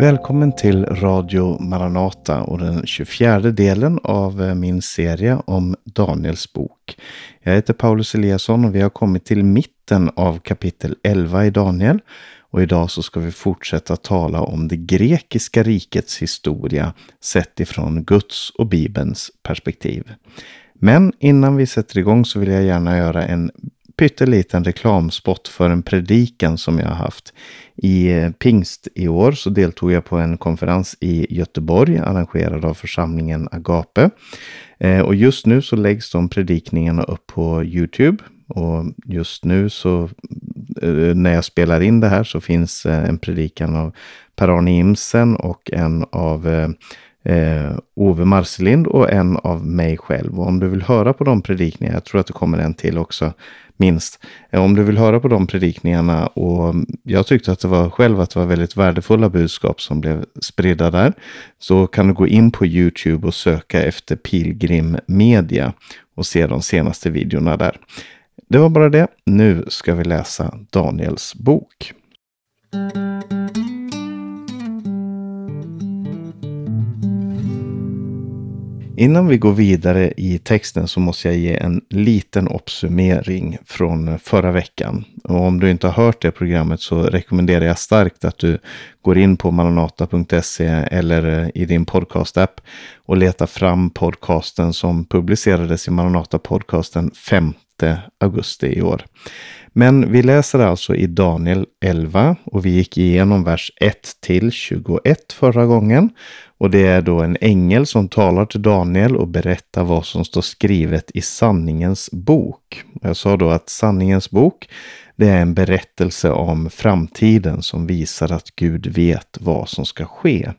Välkommen till Radio Maranata och den 24 delen av eh, min serie om Daniels bok. Jag heter Paulus Eliasson och vi har kommit till mitten av kapitel 11 i Daniel. Och idag så ska vi fortsätta tala om det grekiska rikets historia sett ifrån Guds och Bibelns perspektiv. Men innan vi sätter igång så vill jag gärna göra en pytteliten reklamspot för en predikan som jag har haft. I eh, pingst i år så deltog jag på en konferens i Göteborg arrangerad av församlingen Agape. Eh, och just nu så läggs de predikningarna upp på Youtube. Och just nu så eh, när jag spelar in det här så finns en predikan av Per-Arne Imsen och en av eh, Ove Marselind och en av mig själv. Och om du vill höra på de predikningarna, jag tror att det kommer en till också, minst. Eh, om du vill höra på de predikningarna och mm, jag tyckte att det var själv att det var väldigt värdefulla budskap som blev spridda där. Så kan du gå in på Youtube och söka efter Pilgrim Media och se de senaste videorna där. Det var bara det. Nu ska vi läsa Daniels bok. Innan vi går vidare i texten så måste jag ge en liten uppsummering från förra veckan. Och om du inte har hört det programmet så rekommenderar jag starkt att du går in på maranata.se eller eh, i din podcastapp och letar fram podcasten som publicerades i Maranata podcasten 5 augusti i år. Men vi läser alltså i Daniel 11 och vi gick igenom vers 1 till 21 förra gången. Och det är då en ängel som talar till Daniel och berättar vad som står skrivet i sanningens bok. Jag sa då att sanningens bok, det är en berättelse om framtiden som visar att Gud vet vad som ska ske.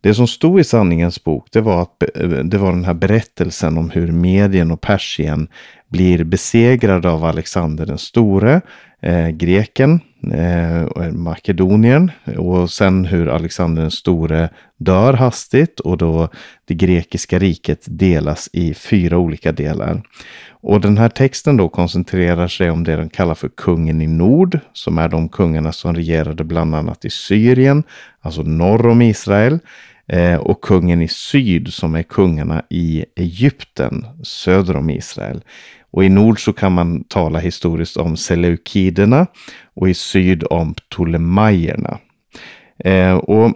Det som stod i sanningens bok, det var, att, det var den här berättelsen om hur Medien och Persien blir besegrade av Alexander den store, eh, greken, eh, Makedonien och sen hur Alexander den store dör hastigt och då det grekiska riket delas i fyra olika delar. Och den här texten då koncentrerar sig om det de kallar för kungen i nord, som är de kungarna som regerade bland annat i Syrien, alltså norr om Israel, eh, och kungen i syd som är kungarna i Egypten söder om Israel. Och i nord så kan man tala historiskt om seleukiderna och i syd om ptolemajerna. Eh, och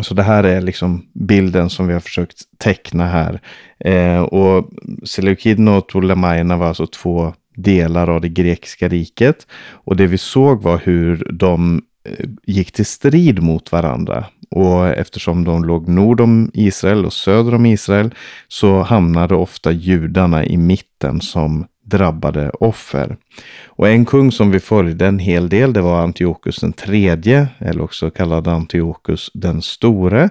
så det här är liksom bilden som vi har försökt teckna här. Eh, och seleukiderna och ptolemajerna var alltså två delar av det grekiska riket. Och det vi såg var hur de Eh, gick till strid mot varandra. Och eftersom de låg nord om Israel och söder om Israel så hamnade ofta judarna i mitten som drabbade offer. Och en kung som vi följde en hel del, det var Antiochus den tredje, eller också kallad Antiochus den store,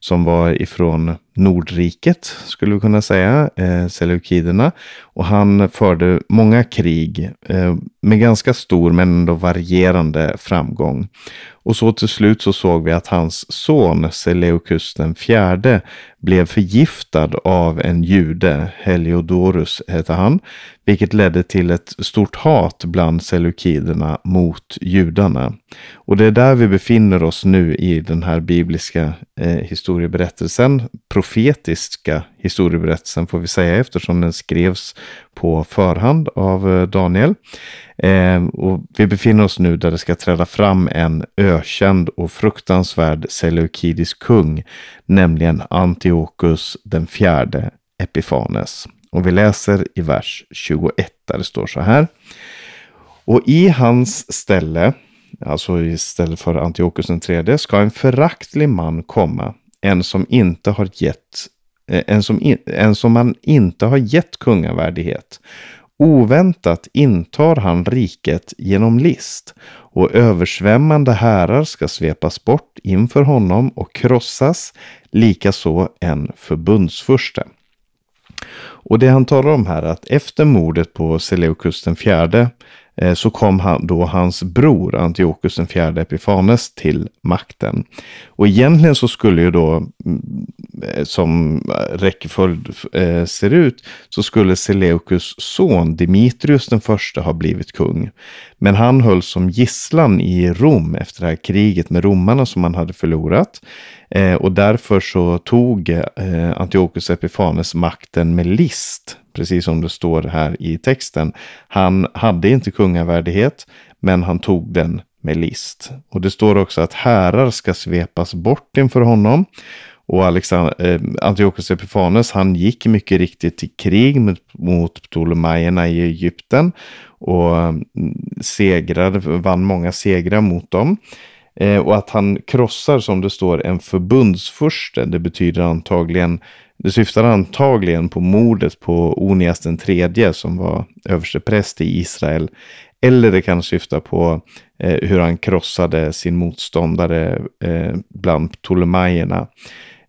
som var ifrån Nordriket, skulle vi kunna säga, eh, Seleukiderna. Och han förde många krig eh, med ganska stor men ändå varierande framgång. Och så till slut så såg vi att hans son Seleukus den fjärde blev förgiftad av en jude, Heliodorus hette han, vilket ledde till ett stort hat bland seleukiderna mot judarna. Och det är där vi befinner oss nu i den här bibliska eh, historieberättelsen, profetiska historieberättelsen får vi säga eftersom den skrevs på förhand av eh, Daniel. Eh, och vi befinner oss nu där det ska träda fram en ökänd och fruktansvärd seleukidisk kung, nämligen Antiochus den fjärde Epifanes. Och vi läser i vers 21 där det står så här. Och i hans ställe, alltså istället för Antiochus den tredje, ska en föraktlig man komma, en som inte har gett eh, en som, in, en som man inte har gett kungavärdighet. Oväntat intar han riket genom list och översvämmande härar ska svepas bort inför honom och krossas, likaså en förbundsfurste. Och det han talar om här är att efter mordet på Seleukus den fjärde Eh, så kom han, då hans bror Antiochus den fjärde Epifanes till makten. Och egentligen så skulle ju då, mm, eh, som eh, räckeföljd ser ut, så skulle Seleukus son Dimitrius den första ha blivit kung. Men han hölls som gisslan i Rom efter det här kriget med romarna som han hade förlorat. Eh, och därför så tog eh, Antiochus Epifanes makten med list, precis som det står här i texten. Han hade inte kungavärdighet, men han tog den med list. Och det står också att härar ska svepas bort inför honom. Och Alexander, eh, Antiochus Epifanes, han gick mycket riktigt till krig mot, mot Ptolemajerna i Egypten och mm, segrade, vann många segrar mot dem. Eh, och att han krossar, som det står, en förbundsförste, Det betyder antagligen, det syftar antagligen på mordet på Onias den tredje som var överstepräst i Israel. Eller det kan syfta på eh, hur han krossade sin motståndare eh, bland Ptolemajerna.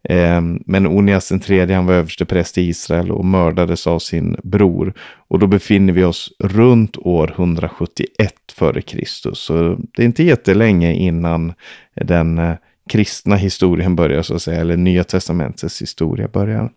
Ehm, men Onias den tredje, han var överstepräst i Israel och mördades av sin bror. Och då befinner vi oss runt år 171 före Kristus. Så det är inte jättelänge innan den eh, kristna historien börjar så att säga, eller Nya Testamentets historia börjar.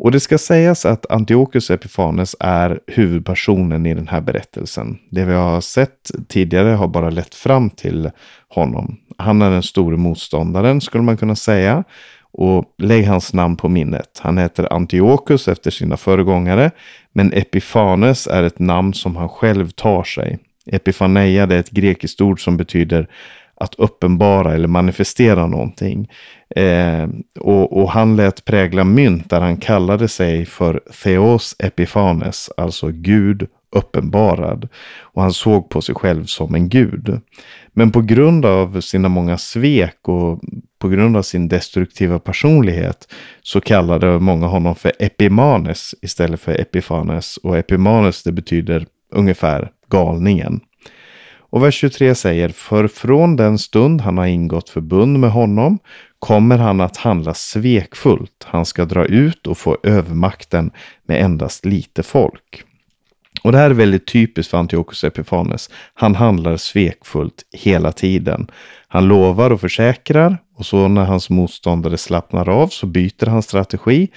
Och det ska sägas att Antiochus Epifanes är huvudpersonen i den här berättelsen. Det vi har sett tidigare har bara lett fram till honom. Han är den store motståndaren skulle man kunna säga. Och lägg hans namn på minnet. Han heter Antiochus efter sina föregångare. Men Epifanes är ett namn som han själv tar sig. Epifaneia är ett grekiskt ord som betyder att uppenbara eller manifestera någonting. Eh, och, och, han lät prägla mynt där han kallade sig för Theos Epifanes, alltså Gud uppenbarad. Och han såg på sig själv som en gud. Men på grund av sina många svek och på grund av sin destruktiva personlighet så kallade många honom för Epimanes istället för Epifanes. Och Epimanes det betyder ungefär galningen. Och vers 23 säger, för från den stund han har ingått förbund med honom kommer han att handla svekfullt. Han ska dra ut och få övermakten med endast lite folk. Och det här är väldigt typiskt för Antiochus Epifanes. Han handlar svekfullt hela tiden. Han lovar och försäkrar och så när hans motståndare slappnar av så byter han strategi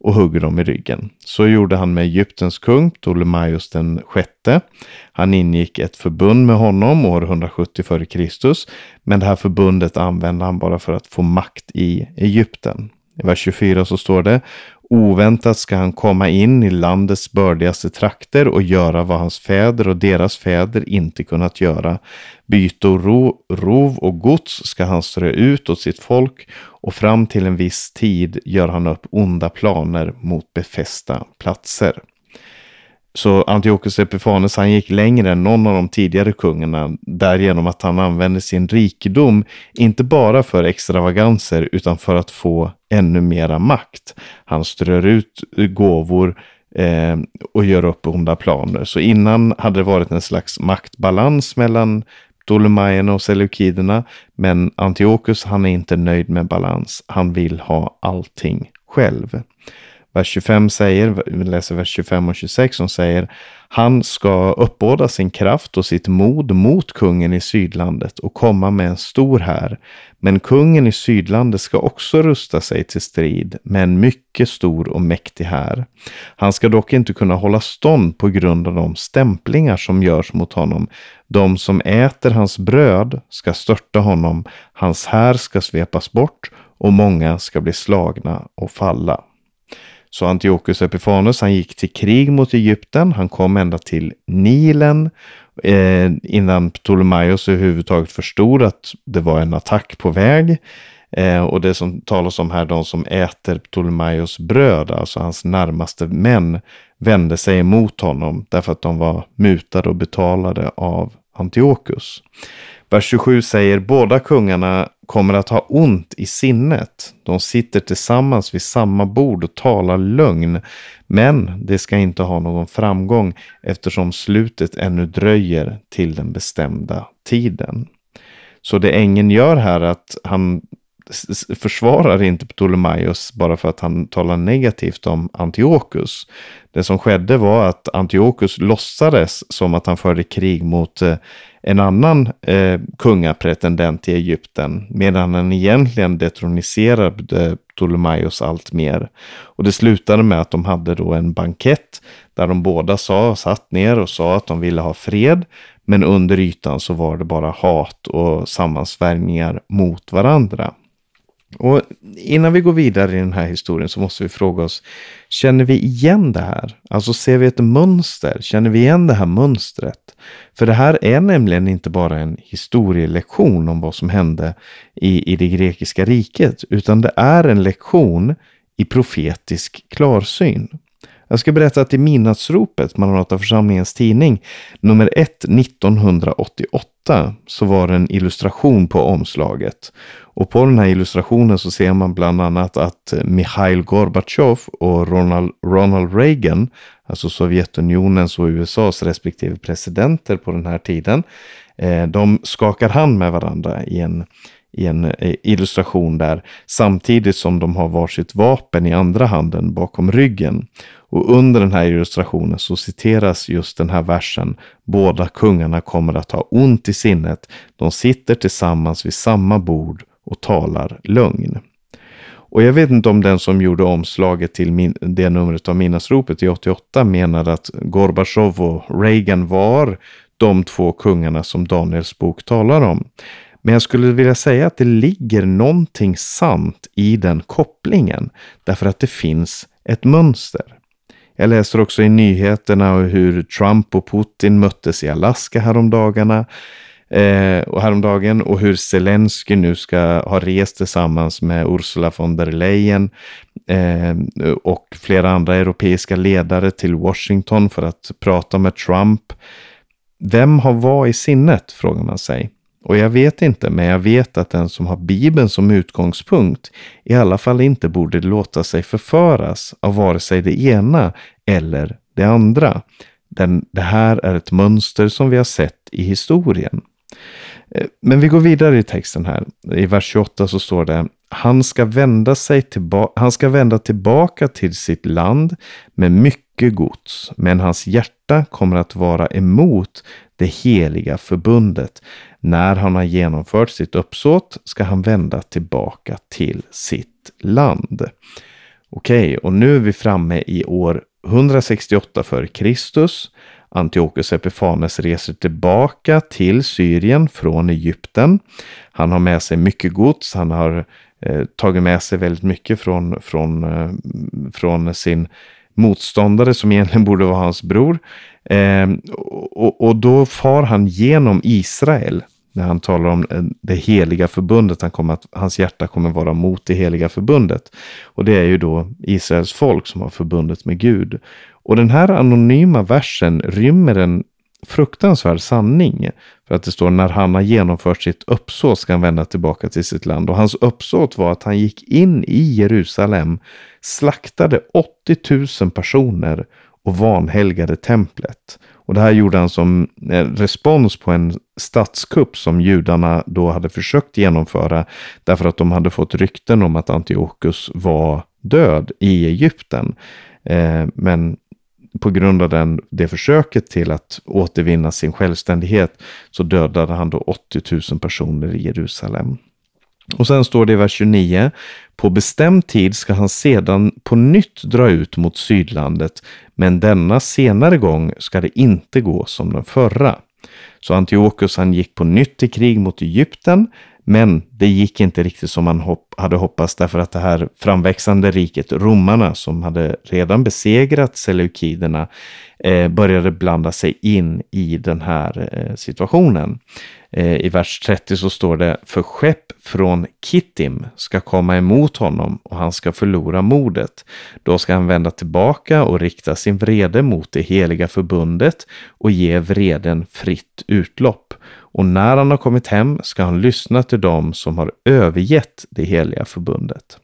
och hugger dem i ryggen. Så gjorde han med Egyptens kung Ptolemaios den sjätte. Han ingick ett förbund med honom år 170 f.Kr. Men det här förbundet använde han bara för att få makt i Egypten. I vers 24 så står det Oväntat ska han komma in i landets bördigaste trakter och göra vad hans fäder och deras fäder inte kunnat göra. Byte och ro, rov och gods ska han strö ut åt sitt folk och fram till en viss tid gör han upp onda planer mot befästa platser. Så Antiochus Epifanes han gick längre än någon av de tidigare kungarna därigenom att han använde sin rikedom inte bara för extravaganser utan för att få ännu mera makt. Han strör ut gåvor eh, och gör upp onda planer. Så innan hade det varit en slags maktbalans mellan Ptolemajerna och Seleukiderna. Men Antiochus han är inte nöjd med balans. Han vill ha allting själv. Vers 25 säger, vi läser vers 25 och 26 som säger Han ska uppbåda sin kraft och sitt mod mot kungen i Sydlandet och komma med en stor här. Men kungen i Sydlandet ska också rusta sig till strid med en mycket stor och mäktig här. Han ska dock inte kunna hålla stånd på grund av de stämplingar som görs mot honom. De som äter hans bröd ska störta honom, hans här ska svepas bort och många ska bli slagna och falla. Så Antiochus Epifanus han gick till krig mot Egypten. Han kom ända till Nilen eh, innan Ptolemaios överhuvudtaget förstod att det var en attack på väg. Eh, och det som talas om här, de som äter Ptolemaios bröd, alltså hans närmaste män, vände sig emot honom därför att de var mutade och betalade av Antiochus. Vers 27 säger båda kungarna kommer att ha ont i sinnet. De sitter tillsammans vid samma bord och talar lögn. Men det ska inte ha någon framgång eftersom slutet ännu dröjer till den bestämda tiden. Så det ängeln gör här är att han försvarar inte Ptolemaios bara för att han talar negativt om Antiochus. Det som skedde var att Antiochus låtsades som att han förde krig mot eh, en annan eh, kungapretendent i Egypten, medan han egentligen detroniserade eh, Ptolemaios allt mer. Och det slutade med att de hade då en bankett där de båda sa, satt ner och sa att de ville ha fred, men under ytan så var det bara hat och sammansvärjningar mot varandra. Och innan vi går vidare i den här historien så måste vi fråga oss, känner vi igen det här? Alltså ser vi ett mönster? Känner vi igen det här mönstret? För det här är nämligen inte bara en historielektion om vad som hände i, i det grekiska riket, utan det är en lektion i profetisk klarsyn. Jag ska berätta att i midnattsropet, Maranataförsamlingens tidning, nummer 1 1988, så var det en illustration på omslaget. Och på den här illustrationen så ser man bland annat att eh, Mikhail Gorbatjov och Ronald, Ronald Reagan, alltså Sovjetunionens och USAs respektive presidenter på den här tiden, eh, de skakar hand med varandra i en i en eh, illustration där samtidigt som de har varsitt vapen i andra handen bakom ryggen. Och under den här illustrationen så citeras just den här versen. Båda kungarna kommer att ha ont i sinnet. De sitter tillsammans vid samma bord och talar lögn. Och jag vet inte om den som gjorde omslaget till min, det numret av Minnasropet i 88 menade att Gorbachev och Reagan var de två kungarna som Daniels bok talar om. Men jag skulle vilja säga att det ligger någonting sant i den kopplingen. Därför att det finns ett mönster. Jag läser också i nyheterna hur Trump och Putin möttes i Alaska häromdagarna. Eh, och häromdagen och hur Zelensky nu ska ha rest tillsammans med Ursula von der Leyen eh, och flera andra europeiska ledare till Washington för att prata med Trump. Vem har vad i sinnet, frågar man sig. Och jag vet inte, men jag vet att den som har Bibeln som utgångspunkt i alla fall inte borde låta sig förföras av vare sig det ena eller det andra. Den, det här är ett mönster som vi har sett i historien. Eh, men vi går vidare i texten här. I vers 28 så står det han ska, vända sig han ska vända tillbaka till sitt land med mycket gods, men hans hjärta kommer att vara emot det heliga förbundet. När han har genomfört sitt uppsåt ska han vända tillbaka till sitt land. Okej, okay, och nu är vi framme i år 168 f.Kr. Antiochus Epifanes reser tillbaka till Syrien från Egypten. Han har med sig mycket gods. Han har eh, tagit med sig väldigt mycket från, från, eh, från sin motståndare som egentligen borde vara hans bror. Eh, och, och, då far han genom Israel när han talar om eh, det heliga förbundet. Han kommer att, hans hjärta kommer vara mot det heliga förbundet. Och det är ju då Israels folk som har förbundet med Gud. Och den här anonyma versen rymmer en fruktansvärd sanning. För att det står när han har genomfört sitt uppsåt ska han vända tillbaka till sitt land. Och hans uppsåt var att han gick in i Jerusalem, slaktade 80 000 personer och vanhelgade templet. Och det här gjorde han som eh, respons på en statskupp som judarna då hade försökt genomföra därför att de hade fått rykten om att Antiochus var död i Egypten. Eh, men på grund av den, det försöket till att återvinna sin självständighet så dödade han då 80 000 personer i Jerusalem. Och sen står det i vers 29. På bestämd tid ska han sedan på nytt dra ut mot sydlandet, men denna senare gång ska det inte gå som den förra. Så Antiochus han gick på nytt till krig mot Egypten, men det gick inte riktigt som man hopp hade hoppats därför att det här framväxande riket, romarna som hade redan besegrat seleukiderna, eh, började blanda sig in i den här eh, situationen. Eh, I vers 30 så står det, för skepp från Kittim ska komma emot honom och han ska förlora modet. Då ska han vända tillbaka och rikta sin vrede mot det heliga förbundet och ge vreden fritt utlopp. Och när han har kommit hem ska han lyssna till dem som har övergett det heliga förbundet.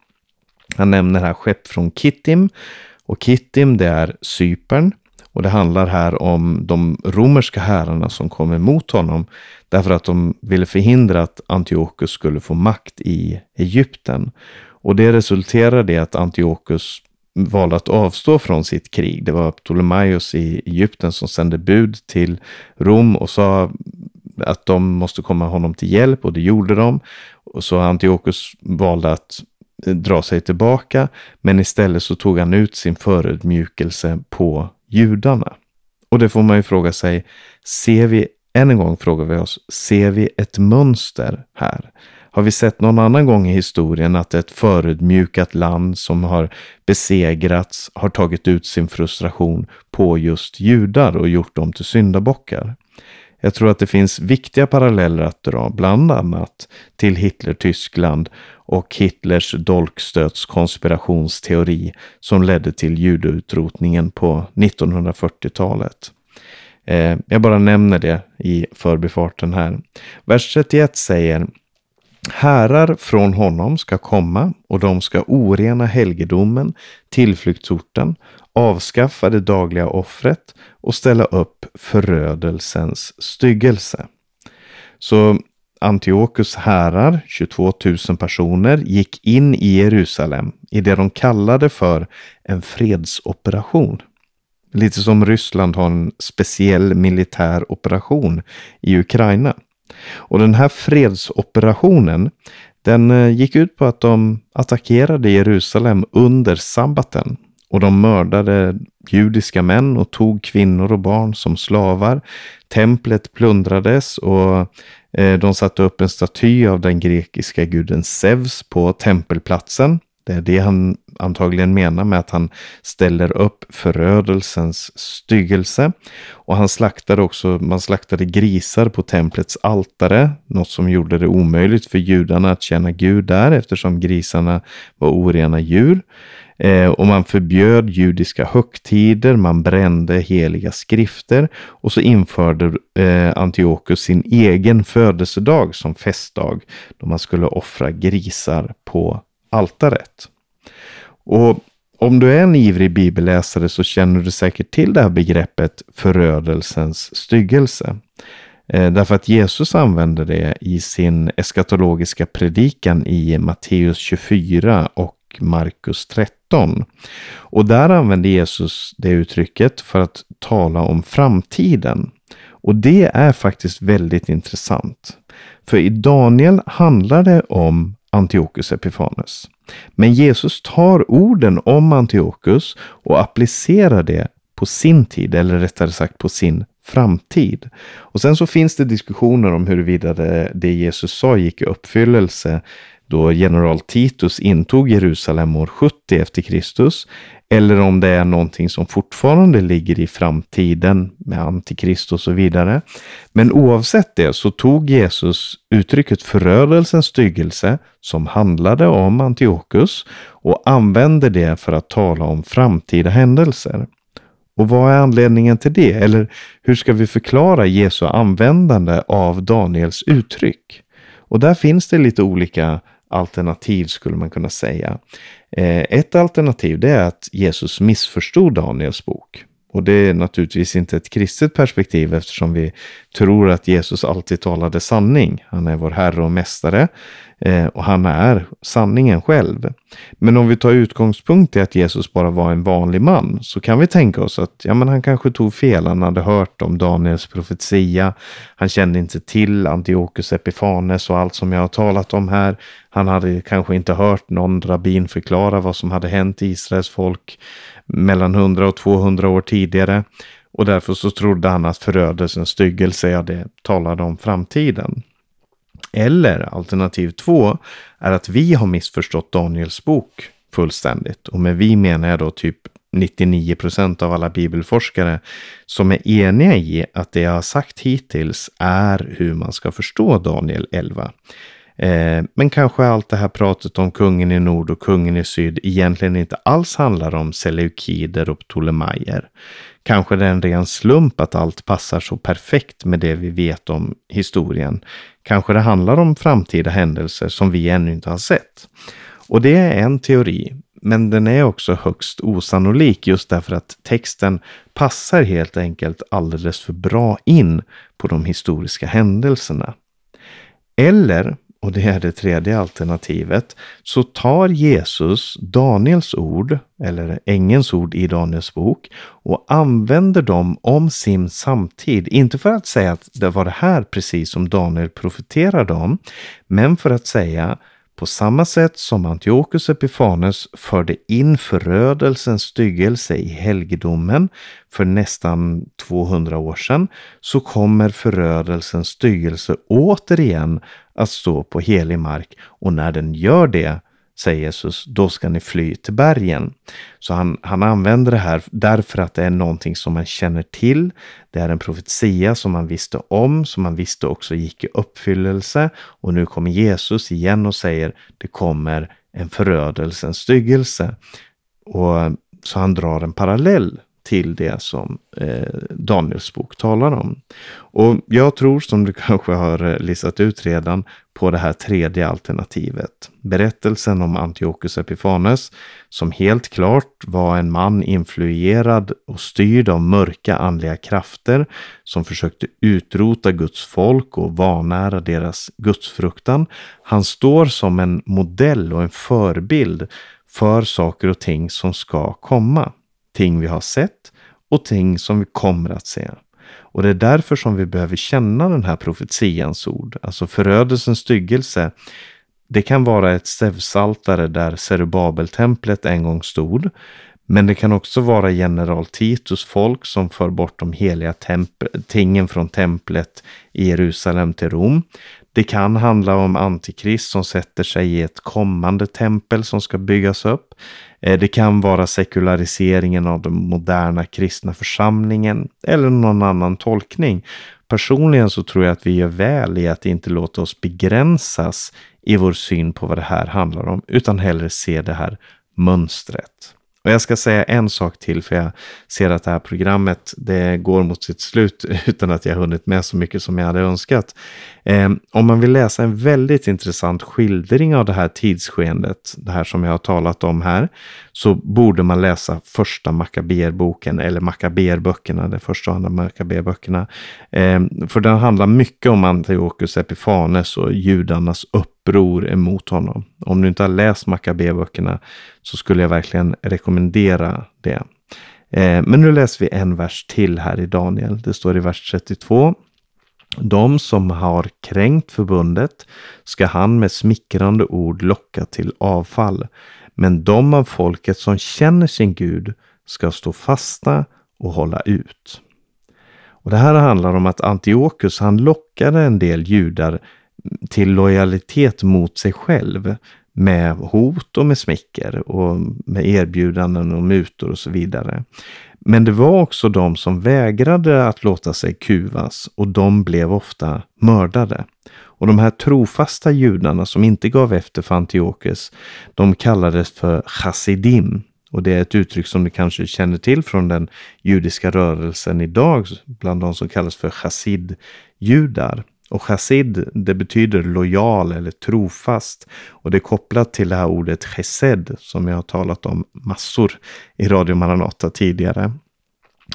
Han nämner här skepp från Kittim och Kittim det är Cypern Och det handlar här om de romerska herrarna som kom emot honom därför att de ville förhindra att Antiochus skulle få makt i Egypten. Och det resulterade i att Antiochus valde att avstå från sitt krig. Det var Ptolemaios i Egypten som sände bud till Rom och sa att de måste komma honom till hjälp och det gjorde de. Och så Antiochus valde att eh, dra sig tillbaka, men istället så tog han ut sin förödmjukelse på judarna. Och det får man ju fråga sig, ser vi, än en gång frågar vi oss, ser vi ett mönster här? Har vi sett någon annan gång i historien att ett förödmjukat land som har besegrats har tagit ut sin frustration på just judar och gjort dem till syndabockar? Jag tror att det finns viktiga paralleller att dra, bland annat till Hitler-Tyskland och Hitlers dolkstötskonspirationsteori som ledde till judeutrotningen på 1940-talet. Eh, jag bara nämner det i förbifarten här. Vers 31 säger Härar från honom ska komma och de ska orena helgedomen, tillflyktsorten, avskaffa det dagliga offret och ställa upp förödelsens styggelse. Så Antiochus härar, 22 000 personer, gick in i Jerusalem i det de kallade för en fredsoperation. Lite som Ryssland har en speciell militär operation i Ukraina. Och den här fredsoperationen, den eh, gick ut på att de attackerade Jerusalem under sabbaten och de mördade judiska män och tog kvinnor och barn som slavar. Templet plundrades och eh, de satte upp en staty av den grekiska guden Zeus på tempelplatsen. Det är det han antagligen menar med att han ställer upp förödelsens styggelse. Och han slaktade också, man slaktade grisar på templets altare, något som gjorde det omöjligt för judarna att känna Gud där eftersom grisarna var orena djur. Eh, och man förbjöd judiska högtider, man brände heliga skrifter och så införde eh, Antiochus sin egen födelsedag som festdag då man skulle offra grisar på altaret. Och om du är en ivrig bibelläsare så känner du säkert till det här begreppet förödelsens styggelse. Eh, därför att Jesus använder det i sin eskatologiska predikan i Matteus 24 och Markus 13. Och där använder Jesus det uttrycket för att tala om framtiden. Och det är faktiskt väldigt intressant. För i Daniel handlar det om Antiochus Epifanes. Men Jesus tar orden om Antiochus och applicerar det på sin tid, eller rättare sagt på sin framtid. Och sen så finns det diskussioner om huruvida det, det Jesus sa gick i uppfyllelse då general Titus intog Jerusalem år 70 efter Kristus eller om det är någonting som fortfarande ligger i framtiden med antikrist och så vidare. Men oavsett det så tog Jesus uttrycket förödelsens styggelse som handlade om Antiochus och använde det för att tala om framtida händelser. Och vad är anledningen till det? Eller hur ska vi förklara Jesu användande av Daniels uttryck? Och där finns det lite olika alternativ skulle man kunna säga. Eh, ett alternativ det är att Jesus missförstod Daniels bok. Och det är naturligtvis inte ett kristet perspektiv eftersom vi tror att Jesus alltid talade sanning. Han är vår Herre och Mästare eh, och han är sanningen själv. Men om vi tar utgångspunkt i att Jesus bara var en vanlig man så kan vi tänka oss att ja, men han kanske tog fel. Han hade hört om Daniels profetia. Han kände inte till Antiochus Epifanes och allt som jag har talat om här. Han hade kanske inte hört någon rabbin förklara vad som hade hänt Israels folk mellan 100 och 200 år tidigare. Och därför så trodde han att förödelsens styggelse, ja det talade om framtiden. Eller alternativ två är att vi har missförstått Daniels bok fullständigt. Och med vi menar jag då typ 99 procent av alla bibelforskare som är eniga i att det jag har sagt hittills är hur man ska förstå Daniel 11. Eh, men kanske allt det här pratet om kungen i nord och kungen i syd egentligen inte alls handlar om seleukider och ptolemaier. Kanske det är en ren slump att allt passar så perfekt med det vi vet om historien. Kanske det handlar om framtida händelser som vi ännu inte har sett. Och det är en teori. men den är också högst osannolik just därför att texten passar helt enkelt alldeles för bra in på de historiska händelserna. Eller och det är det tredje alternativet, så tar Jesus Daniels ord, eller ängens ord i Daniels bok, och använder dem om sin samtid. Inte för att säga att det var det här precis som Daniel profeterade om, men för att säga på samma sätt som Antiochus Epifanes förde in förödelsens styggelse i helgedomen för nästan 200 år sedan, så kommer förödelsens styggelse återigen att stå på helig mark. Och när den gör det säger Jesus, då ska ni fly till bergen. Så han, han använder det här därför att det är någonting som man känner till. Det är en profetia som man visste om, som man visste också gick i uppfyllelse. Och nu kommer Jesus igen och säger, det kommer en förödelsens styggelse. Och så han drar en parallell till det som eh, Daniels bok talar om. Och jag tror, som du kanske har eh, listat ut redan, på det här tredje alternativet. Berättelsen om Antiochus Epifanes, som helt klart var en man influerad och styrd av mörka andliga krafter, som försökte utrota Guds folk och vanära deras gudsfruktan. Han står som en modell och en förebild för saker och ting som ska komma ting vi har sett och ting som vi kommer att se. Och det är därför som vi behöver känna den här profetians ord, alltså förödelsens styggelse. Det kan vara ett Zeus-altare där Zerubabeltemplet en gång stod. Men det kan också vara general Titus folk som för bort de heliga tingen från templet i Jerusalem till Rom. Det kan handla om Antikrist som sätter sig i ett kommande tempel som ska byggas upp. Eh, det kan vara sekulariseringen av den moderna kristna församlingen eller någon annan tolkning. Personligen så tror jag att vi gör väl i att inte låta oss begränsas i vår syn på vad det här handlar om, utan hellre se det här mönstret. Och jag ska säga en sak till för jag ser att det här programmet det går mot sitt slut utan att jag hunnit med så mycket som jag hade önskat. Eh, om man vill läsa en väldigt intressant skildring av det här tidsskenet, det här som jag har talat om här, så borde man läsa första Makaberboken eller Makaberböckerna, de första och andra Makaberböckerna. Eh, för den handlar mycket om Antiochus Epifanes och judarnas uppror emot honom. Om du inte har läst Makaberböckerna så skulle jag verkligen rekommendera det. Eh, men nu läser vi en vers till här i Daniel. Det står i vers 32. De som har kränkt förbundet ska han med smickrande ord locka till avfall. Men de av folket som känner sin Gud ska stå fasta och hålla ut. Och Det här handlar om att Antiochus han lockade en del judar till lojalitet mot sig själv med hot och med smicker och med erbjudanden och mutor och så vidare. Men det var också de som vägrade att låta sig kuvas och de blev ofta mördade. Och de här trofasta judarna som inte gav efter för Antiochus, de kallades för chassidim. Och det är ett uttryck som du kanske känner till från den judiska rörelsen idag, bland de som kallas för chassid-judar. Och chassid, det betyder lojal eller trofast. Och det är kopplat till det här ordet chesed som jag har talat om massor i Radio Maranata tidigare.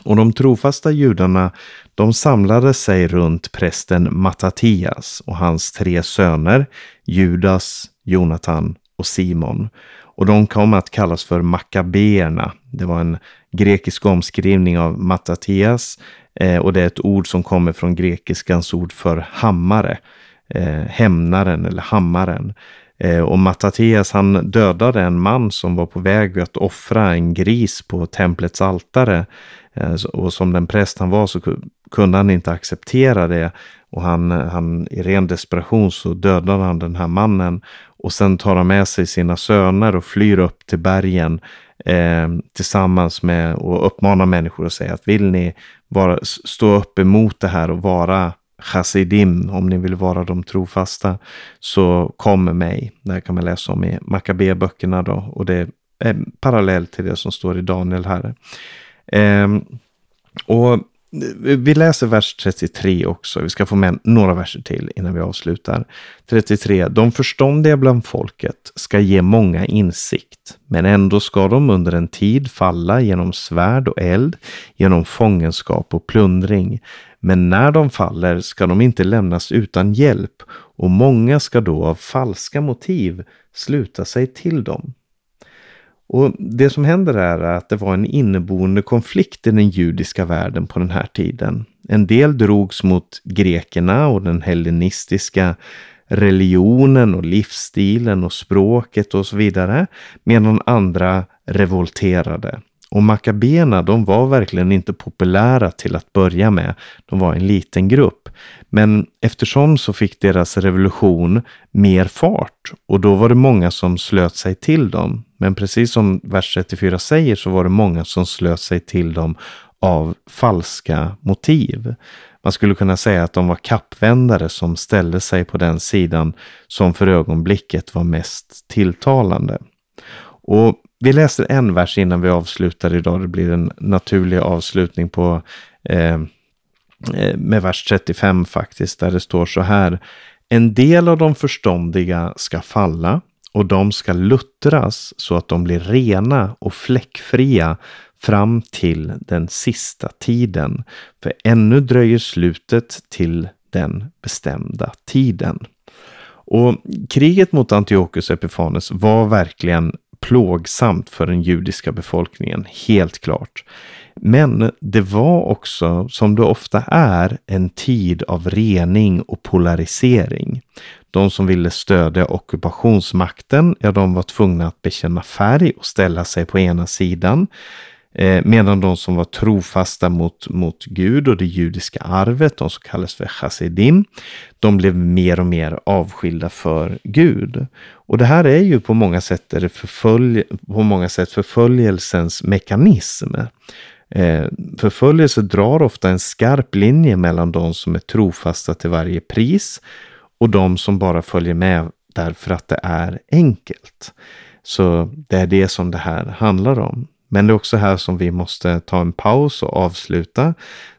Och de trofasta judarna, de samlade sig runt prästen Matatias och hans tre söner, Judas, Jonatan och Simon. Och de kom att kallas för Makabeerna. Det var en grekisk omskrivning av Matatias eh, och det är ett ord som kommer från grekiskans ord för hammare. Eh, hämnaren eller hammaren. Eh, och Matateas han dödade en man som var på väg att offra en gris på templets altare. Eh, och som den präst han var så kunde han inte acceptera det. Och han, han i ren desperation så dödade han den här mannen. Och sen tar han med sig sina söner och flyr upp till bergen eh, tillsammans med och uppmanar människor att säga att vill ni vara, stå upp emot det här och vara chassidim, om ni vill vara de trofasta, så kom med mig. Det här kan man läsa om i Makabeböckerna då och det är parallellt till det som står i Daniel här. Eh, och vi läser vers 33 också. Vi ska få med några verser till innan vi avslutar. 33. De förståndiga bland folket ska ge många insikt, men ändå ska de under en tid falla genom svärd och eld, genom fångenskap och plundring. Men när de faller ska de inte lämnas utan hjälp och många ska då av falska motiv sluta sig till dem. Och Det som händer är att det var en inneboende konflikt i den judiska världen på den här tiden. En del drogs mot grekerna och den hellenistiska religionen och livsstilen och språket och så vidare. Medan andra revolterade. Och makabena, de var verkligen inte populära till att börja med. De var en liten grupp. Men eftersom så fick deras revolution mer fart och då var det många som slöt sig till dem. Men precis som vers 34 säger så var det många som slöt sig till dem av falska motiv. Man skulle kunna säga att de var kappvändare som ställde sig på den sidan som för ögonblicket var mest tilltalande. Och vi läser en vers innan vi avslutar idag. Det blir en naturlig avslutning på eh, eh med vers 35 faktiskt, där det står så här. En del av de förståndiga ska falla och de ska luttras så att de blir rena och fläckfria fram till den sista tiden. För ännu dröjer slutet till den bestämda tiden. Och kriget mot Antiochus Epifanes var verkligen plågsamt för den judiska befolkningen, helt klart. Men det var också, som det ofta är, en tid av rening och polarisering. De som ville stödja ockupationsmakten, ja de var tvungna att bekänna färg och ställa sig på ena sidan. Eh, medan de som var trofasta mot, mot Gud och det judiska arvet, de som kallas för chassidim, de blev mer och mer avskilda för Gud. Och det här är ju på många sätt, är förfölj, på många sätt förföljelsens mekanism. Eh, förföljelse drar ofta en skarp linje mellan de som är trofasta till varje pris och de som bara följer med därför att det är enkelt. Så det är det som det här handlar om. Men det är också här som vi måste ta en paus och avsluta.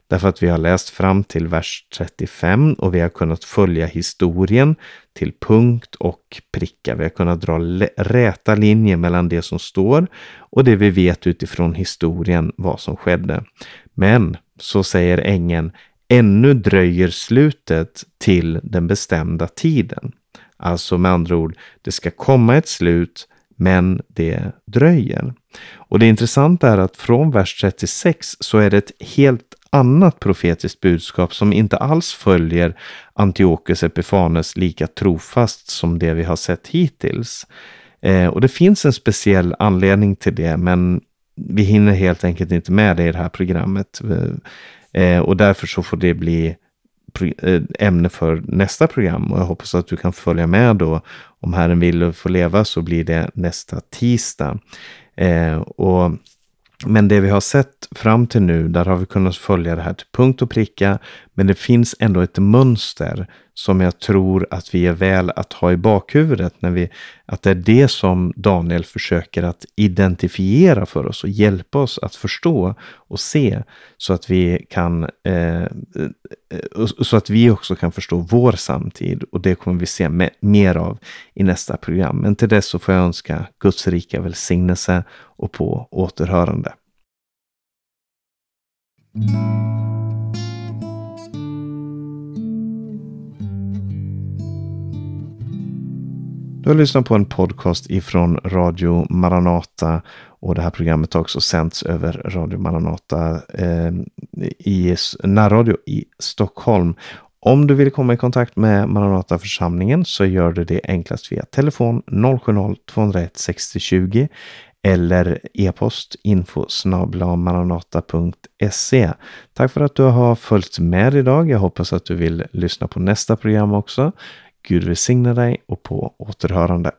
Därför att vi har läst fram till vers 35 och vi har kunnat följa historien till punkt och pricka. Vi har kunnat dra räta linjer mellan det som står och det vi vet utifrån historien vad som skedde. Men så säger ängeln, ännu dröjer slutet till den bestämda tiden. Alltså med andra ord, det ska komma ett slut, men det dröjer. Och det intressanta är att från vers 36 så är det ett helt annat profetiskt budskap som inte alls följer Antiochus Epifanes lika trofast som det vi har sett hittills. Eh, och det finns en speciell anledning till det, men vi hinner helt enkelt inte med det i det här programmet. Eh, och därför så får det bli Eh, ämne för nästa program och jag hoppas att du kan följa med då. Om Herren vill och får leva så blir det nästa tisdag. Eh, och men det vi har sett fram till nu, där har vi kunnat följa det här till punkt och pricka. Men det finns ändå ett mönster som jag tror att vi är väl att ha i bakhuvudet. När vi, att det är det som Daniel försöker att identifiera för oss och hjälpa oss att förstå och se. Så att vi kan eh, eh så att vi också kan förstå vår samtid. Och det kommer vi se med, mer av i nästa program. Men till dess så får jag önska Guds rika välsignelse och på återhörande. Du har lyssnat på en podcast ifrån Radio Maranata och det här programmet har också sänds över Radio Maranata eh, i närradio i Stockholm. Om du vill komma i kontakt med Maranata-församlingen så gör du det enklast via telefon 070-201 60 20 eller e-post info maranata.se. Tack för att du har följt med idag. Jag hoppas att du vill lyssna på nästa program också. Gud välsigne dig och på återhörande.